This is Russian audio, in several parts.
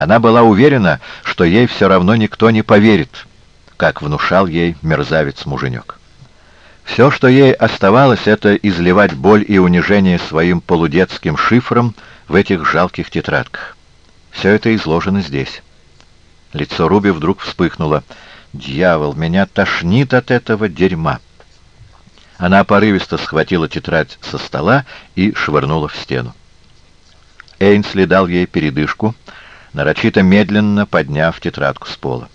Она была уверена, что ей все равно никто не поверит, как внушал ей мерзавец-муженек. Все, что ей оставалось, это изливать боль и унижение своим полудетским шифром в этих жалких тетрадках. Все это изложено здесь. Лицо Руби вдруг вспыхнуло. «Дьявол, меня тошнит от этого дерьма!» Она порывисто схватила тетрадь со стола и швырнула в стену. Эйнсли дал ей передышку, нарочито медленно подняв тетрадку с пола.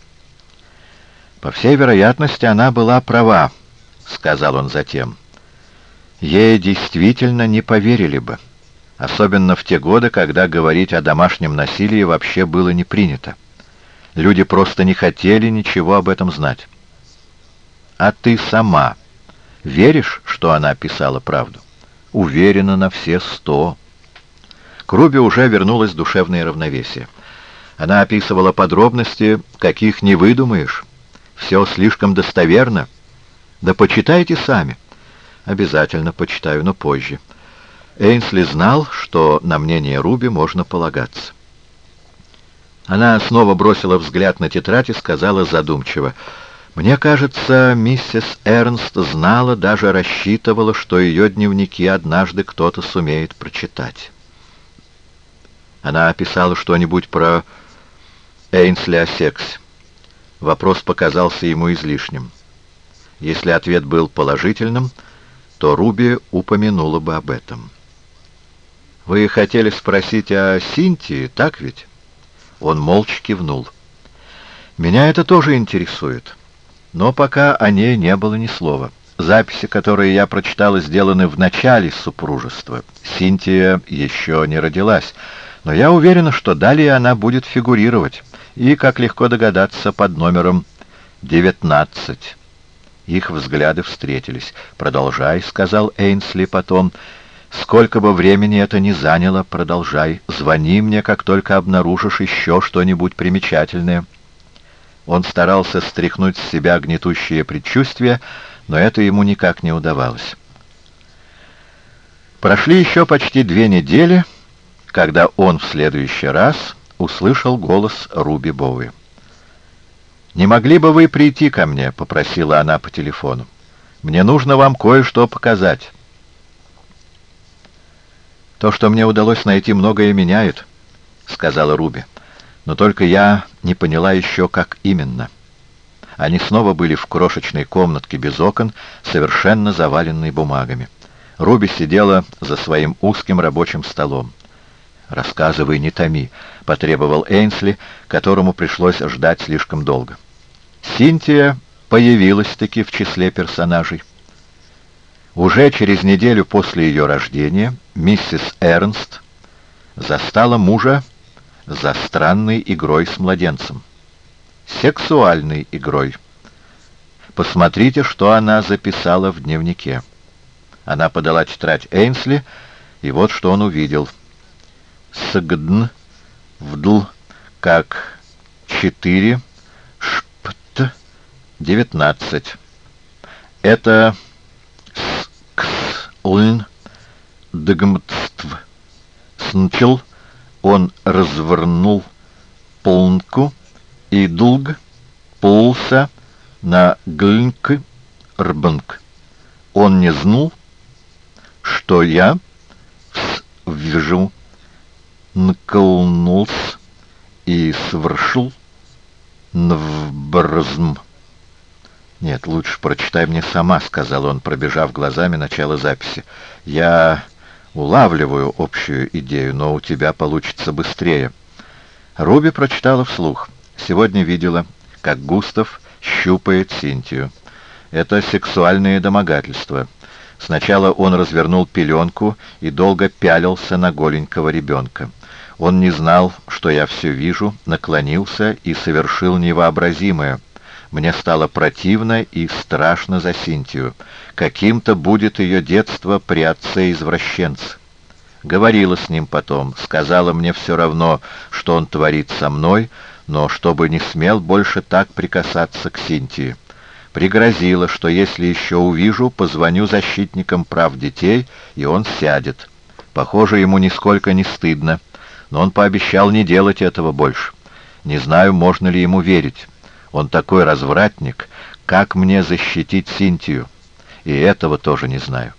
По всей вероятности, она была права, — сказал он затем. Ей действительно не поверили бы, особенно в те годы, когда говорить о домашнем насилии вообще было не принято. Люди просто не хотели ничего об этом знать. А ты сама веришь, что она писала правду? Уверена на все сто. К Руби уже вернулось душевное равновесие. Она описывала подробности, каких не выдумаешь. Все слишком достоверно. Да почитайте сами. Обязательно почитаю, но позже. Эйнсли знал, что на мнение Руби можно полагаться. Она снова бросила взгляд на тетрадь и сказала задумчиво, «Мне кажется, миссис Эрнст знала, даже рассчитывала, что ее дневники однажды кто-то сумеет прочитать». Она описала что-нибудь про Эйнсли о сексе. Вопрос показался ему излишним. Если ответ был положительным, то Руби упомянула бы об этом. «Вы хотели спросить о Синтии, так ведь?» Он молча кивнул. «Меня это тоже интересует, но пока о ней не было ни слова. Записи, которые я прочитала, сделаны в начале супружества. Синтия еще не родилась, но я уверена, что далее она будет фигурировать, и, как легко догадаться, под номером 19». Их взгляды встретились. «Продолжай», — сказал Эйнсли потом. «Сколько бы времени это ни заняло, продолжай. Звони мне, как только обнаружишь еще что-нибудь примечательное». Он старался стряхнуть с себя гнетущие предчувствия, но это ему никак не удавалось. Прошли еще почти две недели, когда он в следующий раз услышал голос Руби Боуи. «Не могли бы вы прийти ко мне?» — попросила она по телефону. «Мне нужно вам кое-что показать». «То, что мне удалось найти, многое меняет», — сказала Руби. «Но только я не поняла еще, как именно». Они снова были в крошечной комнатке без окон, совершенно заваленной бумагами. Руби сидела за своим узким рабочим столом. «Рассказывай, не томи», — потребовал Эйнсли, которому пришлось ждать слишком долго. Синтия появилась-таки в числе персонажей. Уже через неделю после ее рождения миссис Эрнст застала мужа за странной игрой с младенцем. Сексуальной игрой. Посмотрите, что она записала в дневнике. Она подала тетрадь Эйнсли, и вот что он увидел. Сгдн вдл как четыре 19. Это скс-ульн дгмтств. Снчил он развернул полнку и долг полса на глнк рбнк. Он не знал, что я вижу наколнулся и свершил нвбрзм. «Нет, лучше прочитай мне сама», — сказал он, пробежав глазами начало записи. «Я улавливаю общую идею, но у тебя получится быстрее». Руби прочитала вслух. Сегодня видела, как Густав щупает Синтию. Это сексуальные домогательства. Сначала он развернул пеленку и долго пялился на голенького ребенка. Он не знал, что я все вижу, наклонился и совершил невообразимое — мне стало противно и страшно за Синтию. Каким-то будет ее детство при отце-извращенце. Говорила с ним потом, сказала мне все равно, что он творит со мной, но чтобы не смел больше так прикасаться к Синтии. Пригрозила, что если еще увижу, позвоню защитникам прав детей, и он сядет. Похоже, ему нисколько не стыдно. Но он пообещал не делать этого больше. Не знаю, можно ли ему верить. Он такой развратник, как мне защитить Синтию? И этого тоже не знаю.